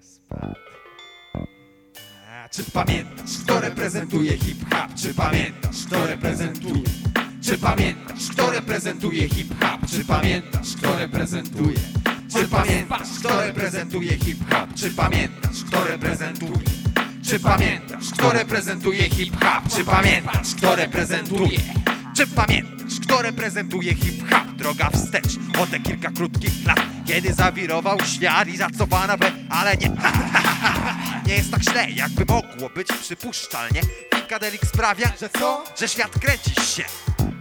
Spadł. Czy pamiętasz, kto reprezentuje hip-hop? Czy pamiętasz, kto reprezentuje? Czy pamiętasz, kto reprezentuje hip-hop? Czy pamiętasz, kto reprezentuje? Czy pamiętasz, kto reprezentuje hip-hop? Czy pamiętasz, kto reprezentuje? Czy pamiętasz, kto reprezentuje hip-hop? Czy pamiętasz, kto reprezentuje? Czy pamiętasz, kto reprezentuje hip-hop? Droga wstecz o te kilka krótkich lat Kiedy zawirował świat i zacofana by, ale nie Nie jest tak źle, jakby mogło być przypuszczalnie Finkadelik sprawia, że co? Że świat kręci się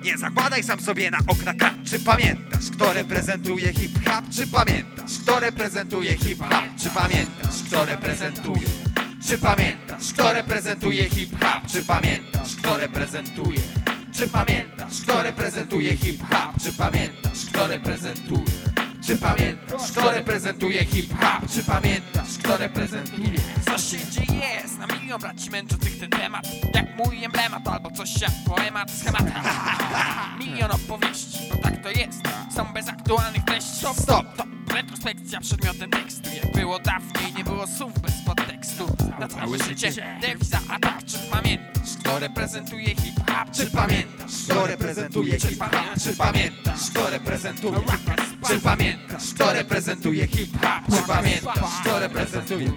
nie zakładaj sam sobie na okna krat Czy pamiętasz, kto reprezentuje hip-hop? Czy pamiętasz, kto reprezentuje hip-hop? Czy pamiętasz, kto reprezentuje? Czy pamiętasz, kto reprezentuje hip-hop? Czy pamiętasz, kto reprezentuje? Czy pamiętasz, kto reprezentuje hip-hop? Czy pamiętasz, kto reprezentuje? Czy pamiętasz, kto reprezentuje hip-hop? Czy pamiętasz, kto reprezentuje? Co się dzieje? Na milion braci męczących ten temat Jak mój emblemat albo coś jak poemat schemat Milion opowieści, bo tak to jest Są bez aktualnych treści Stop, Stop. To retrospekcja przedmiotem tekstu Jak było dawniej, nie było słów bez podtekstu Na całe życie dewiza atak Czy pamiętasz, kto reprezentuje hip-hop? Czy pamiętasz, kto reprezentuje hip-hop? Czy pamiętasz, kto reprezentuje? Czy pamiętasz, kto reprezentuje hip-hop? Czy pamiętasz, kto reprezentuje?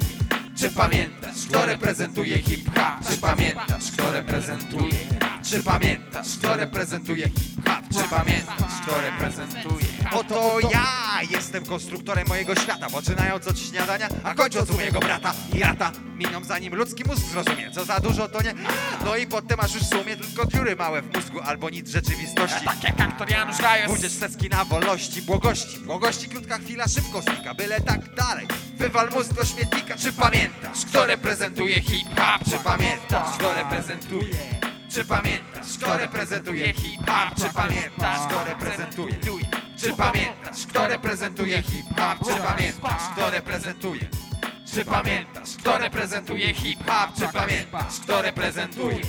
Czy pamiętasz, kto reprezentuje hip-hop? Czy pamiętasz, kto reprezentuje? Czy pamiętasz, kto reprezentuje hip-hop? Czy pamiętasz, kto reprezentuje? Oto ja jestem konstruktorem mojego świata Poczynając od śniadania, a kończąc u mojego brata i rata Miną zanim ludzki mózg zrozumie, co za dużo to nie No i potem masz już w sumie tylko dziury małe w mózgu Albo nic rzeczywistości Tak jak aktor Janusz Gajos Ucieczce na wolności, błogości Błogości krótka chwila szybko znika Byle tak dalej Wywal mózg do śmietnika Czy pamiętasz, kto reprezentuje hip-hop? Czy pamiętasz, kto reprezentuje? Czy pamiętasz, kto reprezentuje hip-hop? Czy pamiętasz, kto reprezentuje? Czy pamiętasz, kto reprezentuje hip-hop? Czy pamiętasz, kto reprezentuje? Czy pamiętasz, kto reprezentuje hip-hop? Czy pamiętasz, kto reprezentuje?